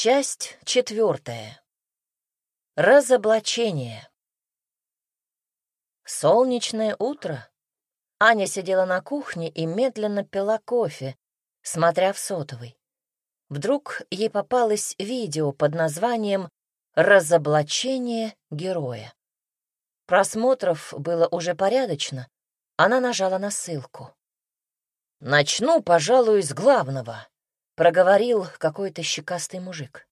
Часть четвертая. Разоблачение. Солнечное утро. Аня сидела на кухне и медленно пила кофе, смотря в сотовый. Вдруг ей попалось видео под названием «Разоблачение героя». Просмотров было уже порядочно. Она нажала на ссылку. «Начну, пожалуй, с главного», — проговорил какой-то щекастый мужик.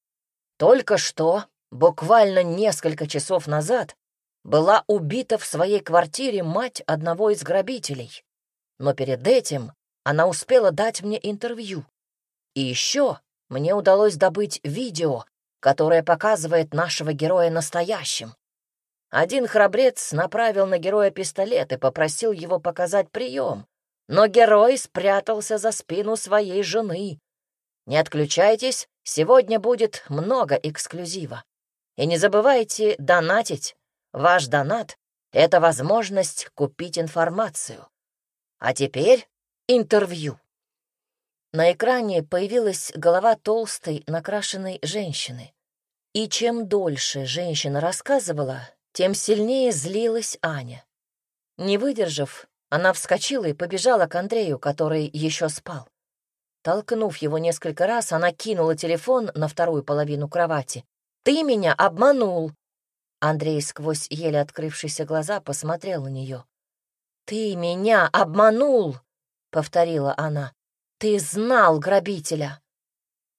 «Только что, буквально несколько часов назад, была убита в своей квартире мать одного из грабителей. Но перед этим она успела дать мне интервью. И еще мне удалось добыть видео, которое показывает нашего героя настоящим. Один храбрец направил на героя пистолет и попросил его показать прием, но герой спрятался за спину своей жены. Не отключайтесь, сегодня будет много эксклюзива. И не забывайте донатить. Ваш донат — это возможность купить информацию. А теперь интервью. На экране появилась голова толстой, накрашенной женщины. И чем дольше женщина рассказывала, тем сильнее злилась Аня. Не выдержав, она вскочила и побежала к Андрею, который еще спал. Толкнув его несколько раз, она кинула телефон на вторую половину кровати. «Ты меня обманул!» Андрей сквозь еле открывшиеся глаза посмотрел на нее. «Ты меня обманул!» — повторила она. «Ты знал грабителя!»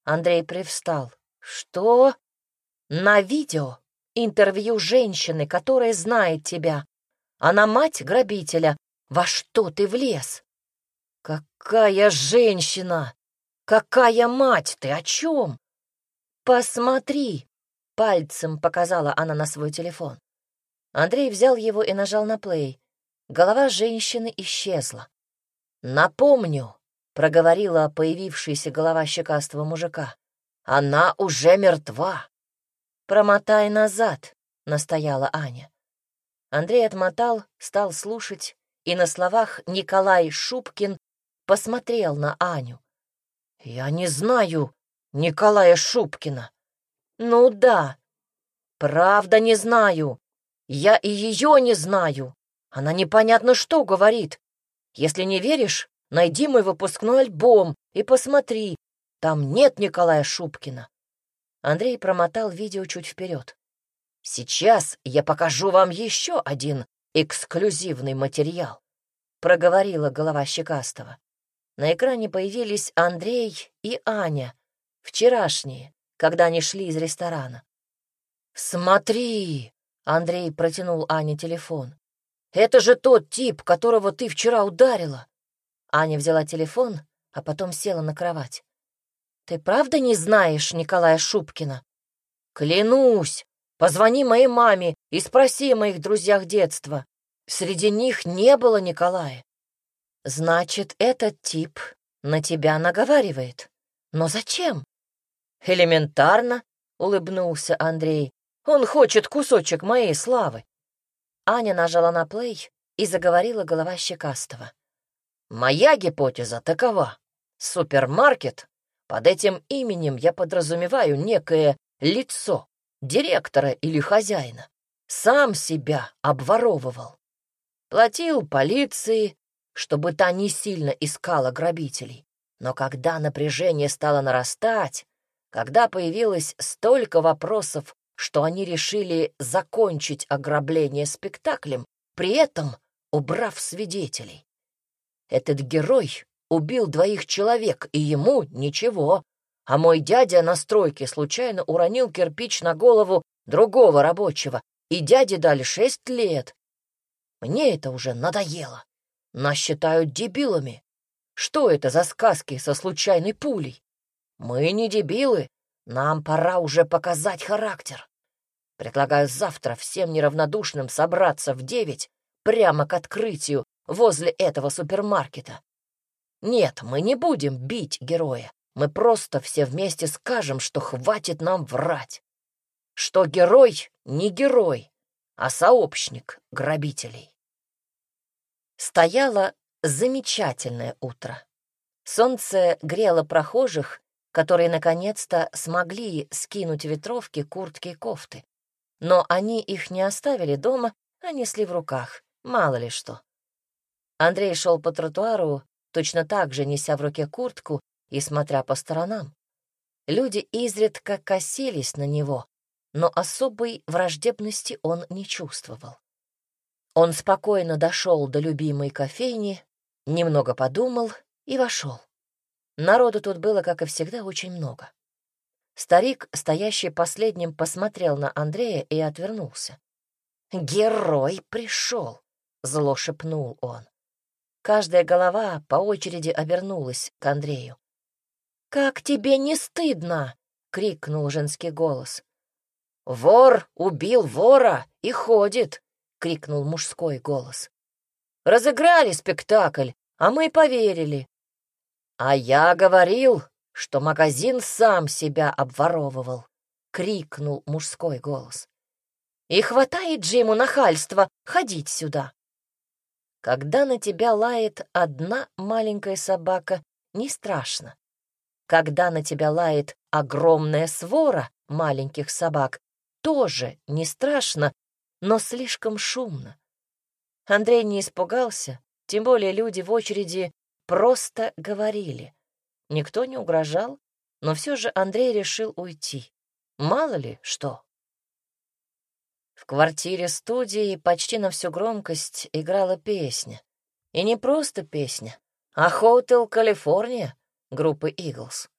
Андрей привстал. «Что?» «На видео интервью женщины, которая знает тебя. Она мать грабителя. Во что ты влез?» «Какая женщина! Какая мать! Ты о чем?» «Посмотри!» — пальцем показала она на свой телефон. Андрей взял его и нажал на плей. Голова женщины исчезла. «Напомню», проговорила появившаяся голова щекастого мужика. «Она уже мертва!» «Промотай назад», — настояла Аня. Андрей отмотал, стал слушать, и на словах Николай Шубкин посмотрел на Аню. «Я не знаю Николая Шубкина». «Ну да, правда не знаю. Я и ее не знаю. Она непонятно что говорит. Если не веришь, Найди мой выпускной альбом и посмотри. Там нет Николая Шубкина. Андрей промотал видео чуть вперед. Сейчас я покажу вам еще один эксклюзивный материал, проговорила голова Щекастова. На экране появились Андрей и Аня, вчерашние, когда они шли из ресторана. «Смотри!» — Андрей протянул Ане телефон. «Это же тот тип, которого ты вчера ударила. Аня взяла телефон, а потом села на кровать. «Ты правда не знаешь Николая Шубкина?» «Клянусь! Позвони моей маме и спроси о моих друзьях детства. Среди них не было Николая». «Значит, этот тип на тебя наговаривает. Но зачем?» «Элементарно», — улыбнулся Андрей. «Он хочет кусочек моей славы». Аня нажала на плей и заговорила голова Щекастова. Моя гипотеза такова. Супермаркет, под этим именем я подразумеваю некое лицо, директора или хозяина, сам себя обворовывал. Платил полиции, чтобы та не сильно искала грабителей. Но когда напряжение стало нарастать, когда появилось столько вопросов, что они решили закончить ограбление спектаклем, при этом убрав свидетелей. Этот герой убил двоих человек, и ему ничего. А мой дядя на стройке случайно уронил кирпич на голову другого рабочего, и дяде дали шесть лет. Мне это уже надоело. Нас считают дебилами. Что это за сказки со случайной пулей? Мы не дебилы, нам пора уже показать характер. Предлагаю завтра всем неравнодушным собраться в девять прямо к открытию возле этого супермаркета. Нет, мы не будем бить героя. Мы просто все вместе скажем, что хватит нам врать. Что герой не герой, а сообщник грабителей. Стояло замечательное утро. Солнце грело прохожих, которые наконец-то смогли скинуть ветровки, куртки и кофты. Но они их не оставили дома, а несли в руках, мало ли что. Андрей шел по тротуару, точно так же неся в руке куртку и смотря по сторонам. Люди изредка косились на него, но особой враждебности он не чувствовал. Он спокойно дошел до любимой кофейни, немного подумал и вошел. Народу тут было, как и всегда, очень много. Старик, стоящий последним, посмотрел на Андрея и отвернулся. «Герой пришел!» — зло шепнул он. Каждая голова по очереди обернулась к Андрею. «Как тебе не стыдно?» — крикнул женский голос. «Вор убил вора и ходит!» — крикнул мужской голос. «Разыграли спектакль, а мы поверили. А я говорил, что магазин сам себя обворовывал!» — крикнул мужской голос. «И хватает же ему нахальства ходить сюда!» Когда на тебя лает одна маленькая собака, не страшно. Когда на тебя лает огромная свора маленьких собак, тоже не страшно, но слишком шумно. Андрей не испугался, тем более люди в очереди просто говорили. Никто не угрожал, но все же Андрей решил уйти. Мало ли что. В квартире студии почти на всю громкость играла песня. И не просто песня, а «Hotel California» группы «Иглс».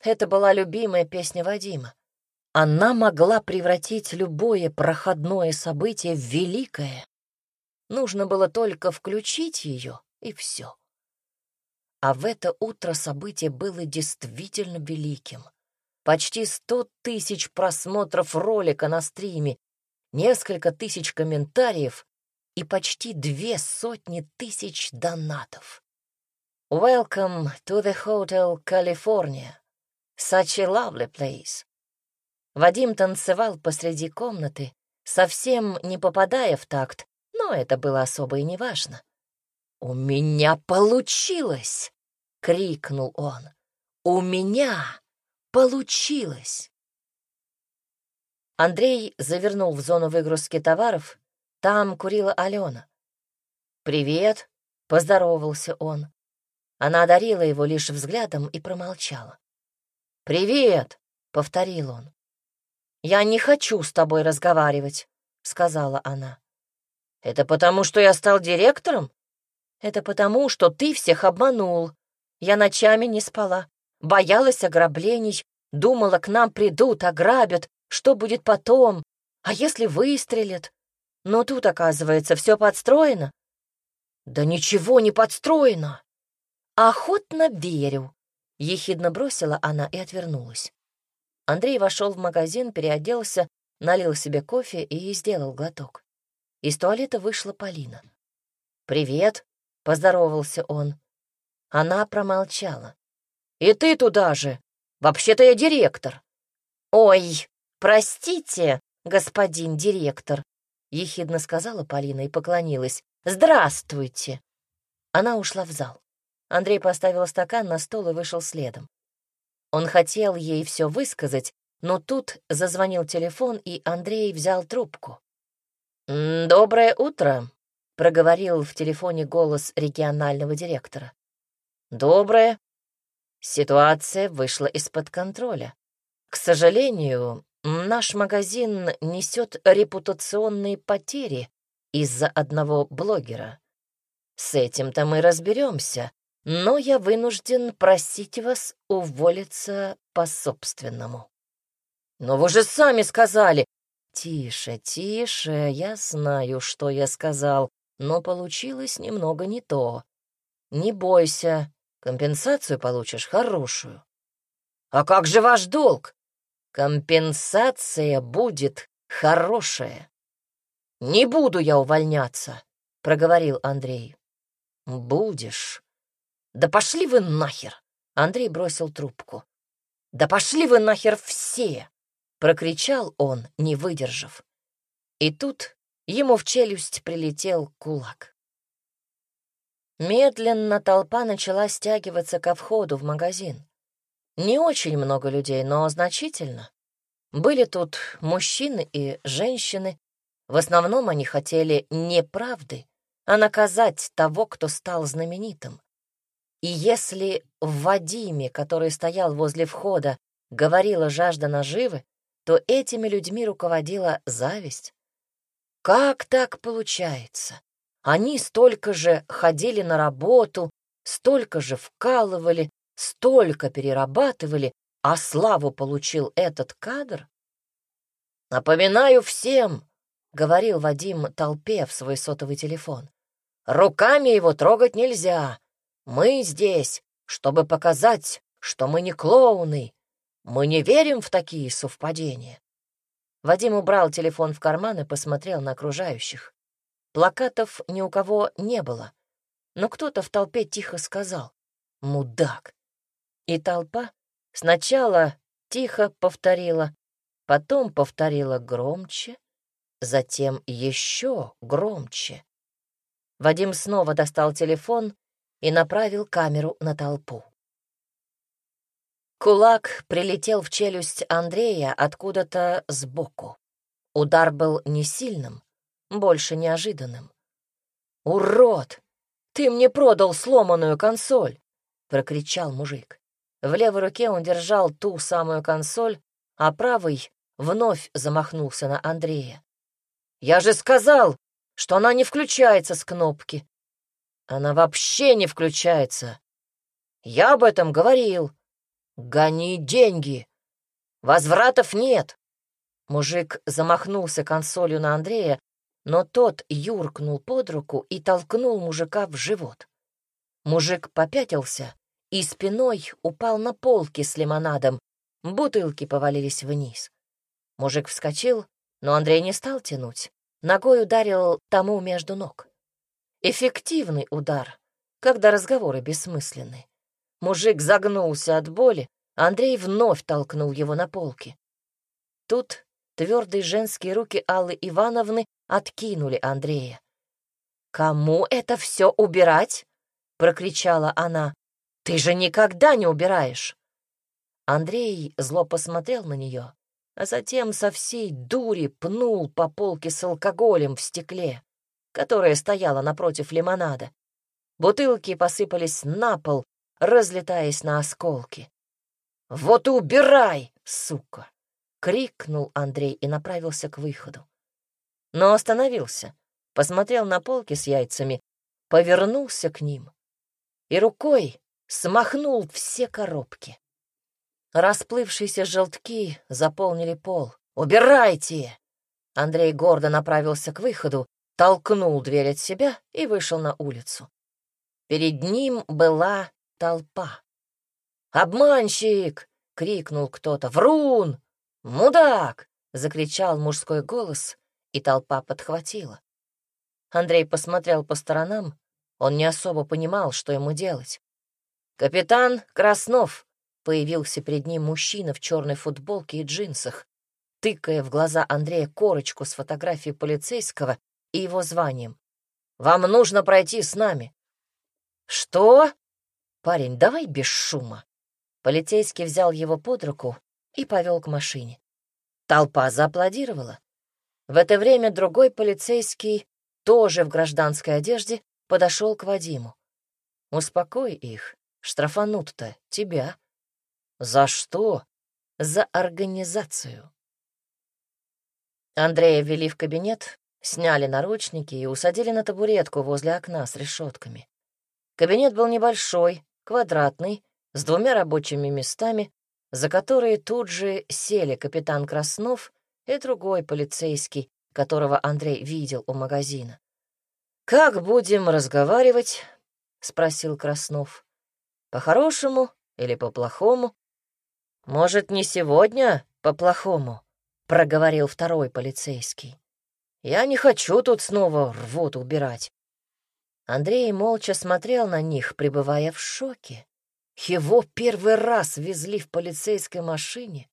Это была любимая песня Вадима. Она могла превратить любое проходное событие в великое. Нужно было только включить ее, и все. А в это утро событие было действительно великим. Почти сто тысяч просмотров ролика на стриме, несколько тысяч комментариев и почти две сотни тысяч донатов. Welcome to the Hotel California. Such a lovely place. Вадим танцевал посреди комнаты, совсем не попадая в такт, но это было особо и не важно. «У меня получилось!» — крикнул он. «У меня получилось!» Андрей завернул в зону выгрузки товаров. Там курила Алена. «Привет», — поздоровался он. Она одарила его лишь взглядом и промолчала. «Привет», — повторил он. «Я не хочу с тобой разговаривать», — сказала она. «Это потому, что я стал директором?» «Это потому, что ты всех обманул. Я ночами не спала, боялась ограблений, думала, к нам придут, ограбят, что будет потом? А если выстрелят? Но тут, оказывается, все подстроено. Да ничего не подстроено. Охотно верю. Ехидно бросила она и отвернулась. Андрей вошел в магазин, переоделся, налил себе кофе и сделал глоток. Из туалета вышла Полина. «Привет», — поздоровался он. Она промолчала. «И ты туда же! Вообще-то я директор!» «Ой!» «Простите, господин директор», — ехидно сказала Полина и поклонилась. «Здравствуйте». Она ушла в зал. Андрей поставил стакан на стол и вышел следом. Он хотел ей все высказать, но тут зазвонил телефон, и Андрей взял трубку. «Доброе утро», — проговорил в телефоне голос регионального директора. «Доброе». Ситуация вышла из-под контроля. К сожалению, Наш магазин несет репутационные потери из-за одного блогера. С этим-то мы разберемся, но я вынужден просить вас уволиться по-собственному. Но вы же сами сказали. Тише, тише, я знаю, что я сказал, но получилось немного не то. Не бойся, компенсацию получишь хорошую. А как же ваш долг? Компенсация будет хорошая. Не буду я увольняться, проговорил Андрей. Будешь. Да пошли вы нахер. Андрей бросил трубку. Да пошли вы нахер все, прокричал он, не выдержав. И тут ему в челюсть прилетел кулак. Медленно толпа начала стягиваться ко входу в магазин. Не очень много людей, но значительно. Были тут мужчины и женщины. В основном они хотели не правды, а наказать того, кто стал знаменитым. И если в Вадиме, который стоял возле входа, говорила жажда наживы, то этими людьми руководила зависть. Как так получается? Они столько же ходили на работу, столько же вкалывали, столько перерабатывали, а славу получил этот кадр? «Напоминаю всем», — говорил Вадим толпе в свой сотовый телефон, «руками его трогать нельзя. Мы здесь, чтобы показать, что мы не клоуны. Мы не верим в такие совпадения». Вадим убрал телефон в карман и посмотрел на окружающих. Плакатов ни у кого не было, но кто-то в толпе тихо сказал «Мудак!» И толпа сначала тихо повторила, потом повторила громче, затем еще громче. Вадим снова достал телефон и направил камеру на толпу. Кулак прилетел в челюсть Андрея откуда-то сбоку. Удар был не сильным, больше неожиданным. «Урод! Ты мне продал сломанную консоль!» — прокричал мужик. В левой руке он держал ту самую консоль, а правый вновь замахнулся на Андрея. «Я же сказал, что она не включается с кнопки!» «Она вообще не включается!» «Я об этом говорил!» «Гони деньги! Возвратов нет!» Мужик замахнулся консолью на Андрея, но тот юркнул под руку и толкнул мужика в живот. Мужик попятился и спиной упал на полки с лимонадом, бутылки повалились вниз. Мужик вскочил, но Андрей не стал тянуть, ногой ударил тому между ног. Эффективный удар, когда разговоры бессмысленны. Мужик загнулся от боли, Андрей вновь толкнул его на полки. Тут твердые женские руки Аллы Ивановны откинули Андрея. «Кому это все убирать?» — прокричала она. «Ты же никогда не убираешь!» Андрей зло посмотрел на нее, а затем со всей дури пнул по полке с алкоголем в стекле, которая стояла напротив лимонада. Бутылки посыпались на пол, разлетаясь на осколки. «Вот и убирай, сука!» — крикнул Андрей и направился к выходу. Но остановился, посмотрел на полки с яйцами, повернулся к ним и рукой смахнул все коробки. Расплывшиеся желтки заполнили пол. «Убирайте!» Андрей гордо направился к выходу, толкнул дверь от себя и вышел на улицу. Перед ним была толпа. «Обманщик!» — крикнул кто-то. «Врун! Мудак!» — закричал мужской голос, и толпа подхватила. Андрей посмотрел по сторонам, он не особо понимал, что ему делать. «Капитан Краснов!» — появился перед ним мужчина в черной футболке и джинсах, тыкая в глаза Андрея корочку с фотографией полицейского и его званием. «Вам нужно пройти с нами». «Что?» «Парень, давай без шума». Полицейский взял его под руку и повел к машине. Толпа зааплодировала. В это время другой полицейский, тоже в гражданской одежде, подошел к Вадиму. «Успокой их, штрафанут-то тебя». «За что?» «За организацию». Андрея ввели в кабинет, сняли наручники и усадили на табуретку возле окна с решетками. Кабинет был небольшой, квадратный, с двумя рабочими местами, за которые тут же сели капитан Краснов и другой полицейский, которого Андрей видел у магазина. «Как будем разговаривать?» — спросил Краснов. «По-хорошему или по-плохому?» «Может, не сегодня по-плохому?» — проговорил второй полицейский. «Я не хочу тут снова рвоту убирать. Андрей молча смотрел на них, пребывая в шоке. Его первый раз везли в полицейской машине,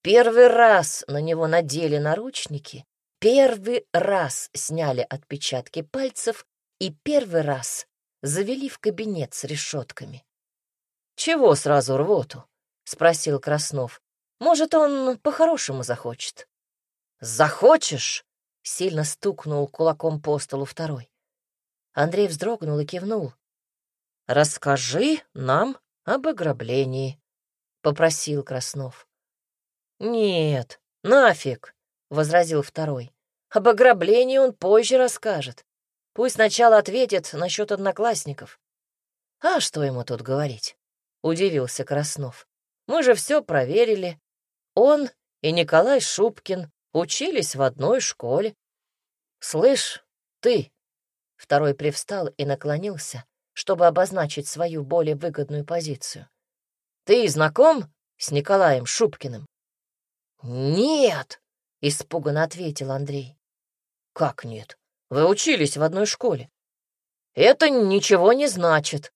первый раз на него надели наручники, первый раз сняли отпечатки пальцев и первый раз завели в кабинет с решетками. «Чего сразу рвоту?» спросил Краснов. «Может, он по-хорошему захочет?» «Захочешь?» — сильно стукнул кулаком по столу второй. Андрей вздрогнул и кивнул. «Расскажи нам об ограблении», — попросил Краснов. «Нет, нафиг», — возразил второй. «Об ограблении он позже расскажет. Пусть сначала ответит насчет одноклассников». «А что ему тут говорить?» — удивился Краснов. «Мы же все проверили. Он и Николай Шубкин учились в одной школе. Слышь, ты...» Второй привстал и наклонился, чтобы обозначить свою более выгодную позицию. «Ты знаком с Николаем Шубкиным?» «Нет!» — испуганно ответил Андрей. «Как нет? Вы учились в одной школе». «Это ничего не значит».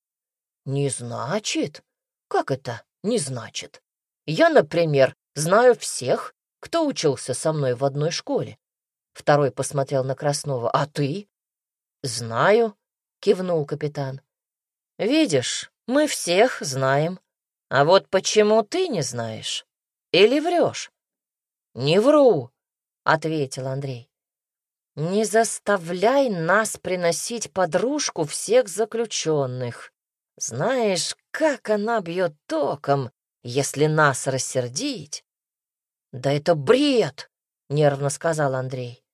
«Не значит? Как это не значит? Я, например, знаю всех, кто учился со мной в одной школе». Второй посмотрел на Краснова. «А ты?» «Знаю», — кивнул капитан. Видишь, мы всех знаем. А вот почему ты не знаешь? Или врешь? Не вру, ответил Андрей. Не заставляй нас приносить подружку всех заключенных. Знаешь, как она бьет током, если нас рассердить? Да это бред, нервно сказал Андрей.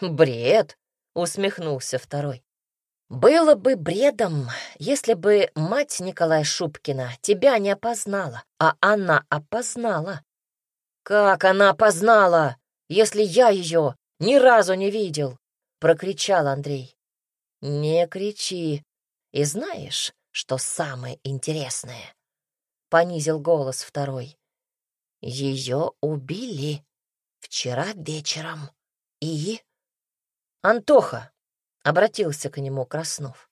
Бред, усмехнулся второй. Было бы бредом, если бы мать Николая Шубкина тебя не опознала, а она опознала. Как она опознала, если я ее ни разу не видел? Прокричал Андрей. Не кричи. И знаешь, что самое интересное? Понизил голос второй. Ее убили вчера вечером. И... Антоха, Обратился к нему Краснов.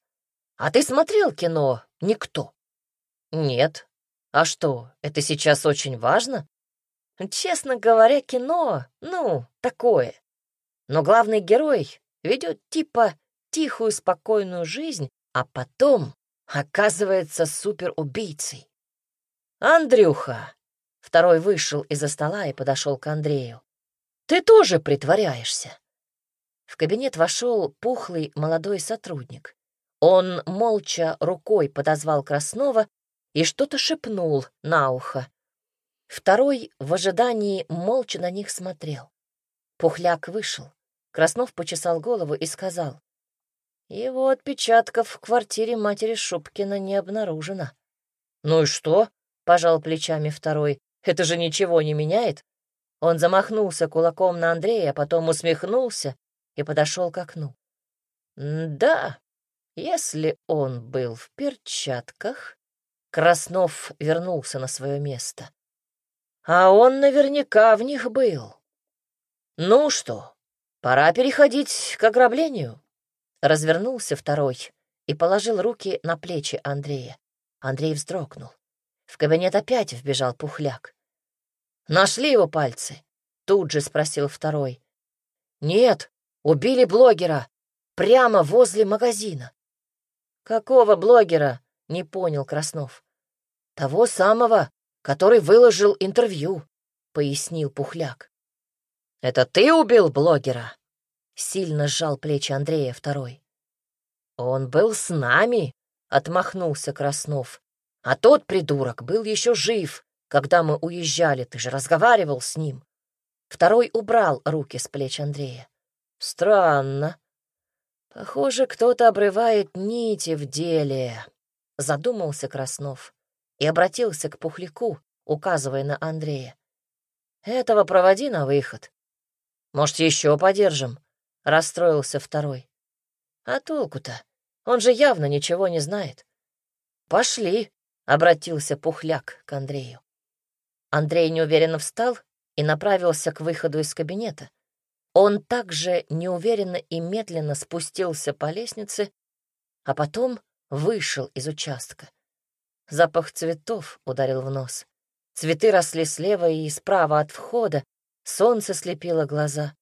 «А ты смотрел кино «Никто»?» «Нет. А что, это сейчас очень важно?» «Честно говоря, кино, ну, такое. Но главный герой ведет типа тихую, спокойную жизнь, а потом оказывается суперубийцей. «Андрюха!» Второй вышел из-за стола и подошел к Андрею. «Ты тоже притворяешься?» В кабинет вошел пухлый молодой сотрудник. Он молча рукой подозвал Краснова и что-то шепнул на ухо. Второй в ожидании молча на них смотрел. Пухляк вышел. Краснов почесал голову и сказал. Его отпечатков в квартире матери Шубкина не обнаружено. «Ну и что?» — пожал плечами второй. «Это же ничего не меняет». Он замахнулся кулаком на Андрея, потом усмехнулся и подошел к окну. «Да, если он был в перчатках...» Краснов вернулся на свое место. «А он наверняка в них был. Ну что, пора переходить к ограблению?» Развернулся второй и положил руки на плечи Андрея. Андрей вздрогнул. В кабинет опять вбежал пухляк. «Нашли его пальцы?» — тут же спросил второй. «Нет, Убили блогера прямо возле магазина. Какого блогера? Не понял Краснов. Того самого, который выложил интервью, пояснил Пухляк. Это ты убил блогера? Сильно сжал плечи Андрея второй. Он был с нами, отмахнулся Краснов. А тот придурок был еще жив, когда мы уезжали, ты же разговаривал с ним. Второй убрал руки с плеч Андрея. Странно. Похоже, кто-то обрывает нити в деле, задумался Краснов и обратился к Пухляку, указывая на Андрея. Этого проводи на выход. Может, еще подержим? Расстроился второй. А толку-то? Он же явно ничего не знает. Пошли, обратился Пухляк к Андрею. Андрей неуверенно встал и направился к выходу из кабинета. Он также неуверенно и медленно спустился по лестнице, а потом вышел из участка. Запах цветов ударил в нос. Цветы росли слева и справа от входа, солнце слепило глаза.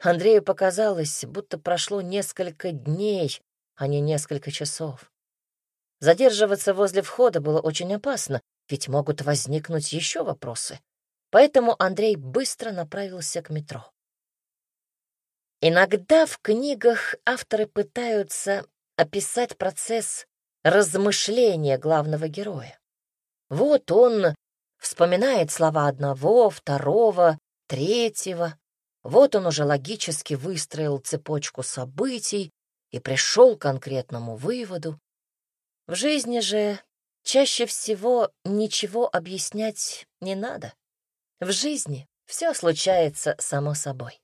Андрею показалось, будто прошло несколько дней, а не несколько часов. Задерживаться возле входа было очень опасно, ведь могут возникнуть еще вопросы. Поэтому Андрей быстро направился к метро. Иногда в книгах авторы пытаются описать процесс размышления главного героя. Вот он вспоминает слова одного, второго, третьего. Вот он уже логически выстроил цепочку событий и пришел к конкретному выводу. В жизни же чаще всего ничего объяснять не надо. В жизни все случается само собой.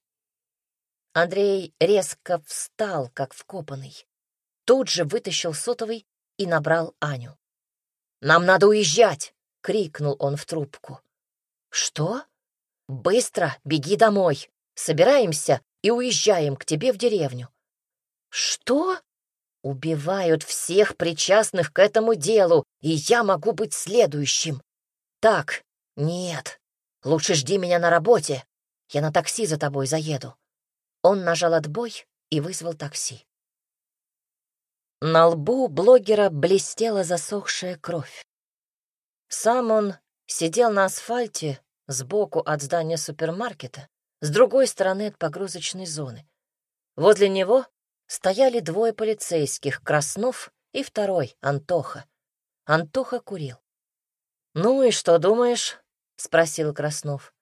Андрей резко встал, как вкопанный. Тут же вытащил сотовый и набрал Аню. «Нам надо уезжать!» — крикнул он в трубку. «Что? Быстро беги домой. Собираемся и уезжаем к тебе в деревню». «Что?» «Убивают всех причастных к этому делу, и я могу быть следующим». «Так, нет, лучше жди меня на работе. Я на такси за тобой заеду». Он нажал отбой и вызвал такси. На лбу блогера блестела засохшая кровь. Сам он сидел на асфальте сбоку от здания супермаркета, с другой стороны от погрузочной зоны. Возле него стояли двое полицейских, Краснов и второй, Антоха. Антоха курил. «Ну и что думаешь?» — спросил Краснов.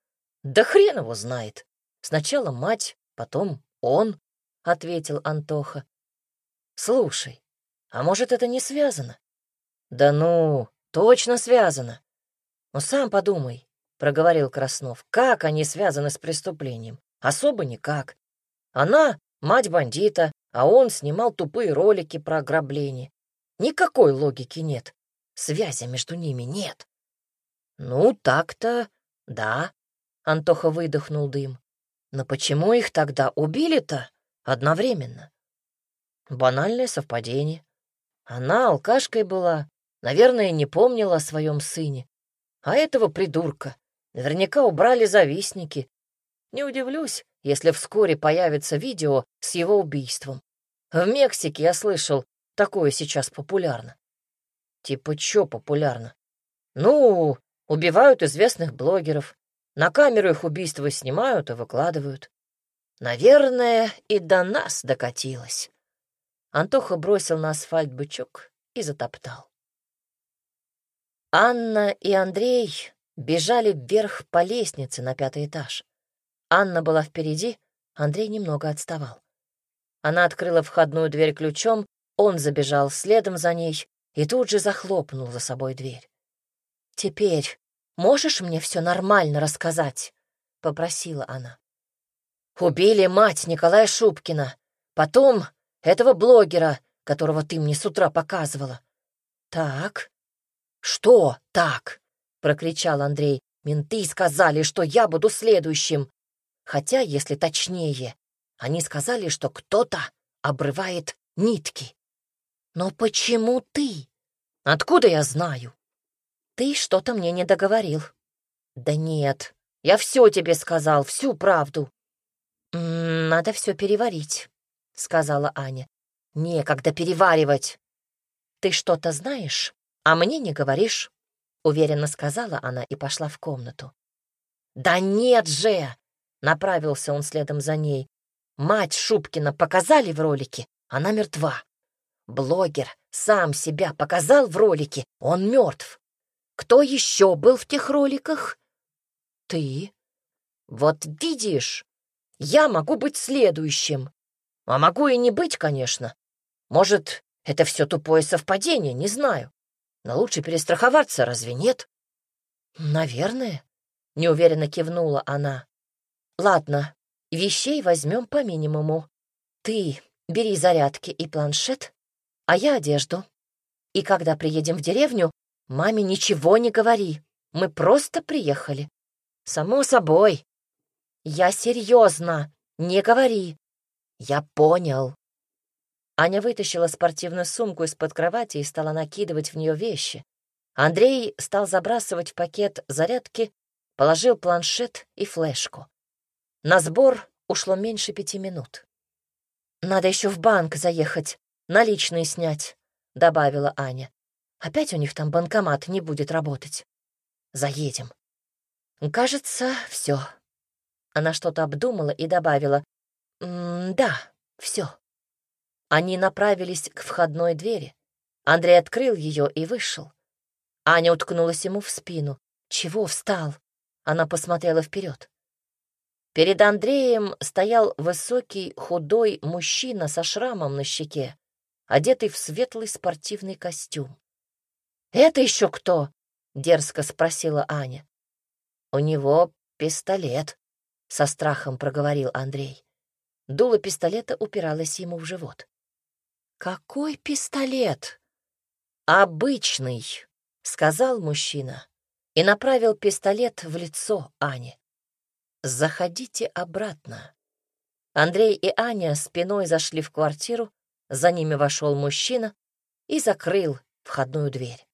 «Да хрен его знает. Сначала мать, потом он, — ответил Антоха. Слушай, а может, это не связано? Да ну, точно связано. Ну, сам подумай, — проговорил Краснов, — как они связаны с преступлением? Особо никак. Она — мать бандита, а он снимал тупые ролики про ограбление. Никакой логики нет. Связи между ними нет. Ну, так-то, да. Антоха выдохнул дым. Но почему их тогда убили-то одновременно? Банальное совпадение. Она алкашкой была, наверное, не помнила о своем сыне. А этого придурка наверняка убрали завистники. Не удивлюсь, если вскоре появится видео с его убийством. В Мексике, я слышал, такое сейчас популярно. Типа чё популярно? Ну, убивают известных блогеров, на камеру их убийства снимают и выкладывают. Наверное, и до нас докатилось. Антоха бросил на асфальт бычок и затоптал. Анна и Андрей бежали вверх по лестнице на пятый этаж. Анна была впереди, Андрей немного отставал. Она открыла входную дверь ключом, он забежал следом за ней и тут же захлопнул за собой дверь. «Теперь Можешь мне все нормально рассказать?» — попросила она. «Убили мать Николая Шубкина, потом этого блогера, которого ты мне с утра показывала». «Так?» «Что так?» — прокричал Андрей. «Менты сказали, что я буду следующим. Хотя, если точнее, они сказали, что кто-то обрывает нитки». «Но почему ты?» «Откуда я знаю?» «Ты что-то мне не договорил». «Да нет, я все тебе сказал, всю правду». «Надо все переварить», — сказала Аня. «Некогда переваривать». «Ты что-то знаешь, а мне не говоришь», — уверенно сказала она и пошла в комнату. «Да нет же!» — направился он следом за ней. «Мать Шубкина показали в ролике, она мертва. Блогер сам себя показал в ролике, он мертв. Кто еще был в тех роликах? Ты. Вот видишь, я могу быть следующим. А могу и не быть, конечно. Может, это все тупое совпадение, не знаю. Но лучше перестраховаться, разве нет? Наверное, неуверенно кивнула она. Ладно, вещей возьмем по минимуму. Ты бери зарядки и планшет, а я одежду. И когда приедем в деревню, Маме ничего не говори. Мы просто приехали. Само собой. Я серьезно. Не говори. Я понял. Аня вытащила спортивную сумку из-под кровати и стала накидывать в нее вещи. Андрей стал забрасывать в пакет зарядки, положил планшет и флешку. На сбор ушло меньше пяти минут. «Надо еще в банк заехать, наличные снять», — добавила Аня. Опять у них там банкомат не будет работать. Заедем. Кажется, все. Она что-то обдумала и добавила. «Да, все». Они направились к входной двери. Андрей открыл ее и вышел. Аня уткнулась ему в спину. «Чего встал?» Она посмотрела вперед. Перед Андреем стоял высокий, худой мужчина со шрамом на щеке, одетый в светлый спортивный костюм. «Это еще кто?» — дерзко спросила Аня. «У него пистолет», — со страхом проговорил Андрей. Дуло пистолета упиралось ему в живот. «Какой пистолет?» «Обычный», — сказал мужчина и направил пистолет в лицо Ане. «Заходите обратно». Андрей и Аня спиной зашли в квартиру, за ними вошел мужчина и закрыл входную дверь.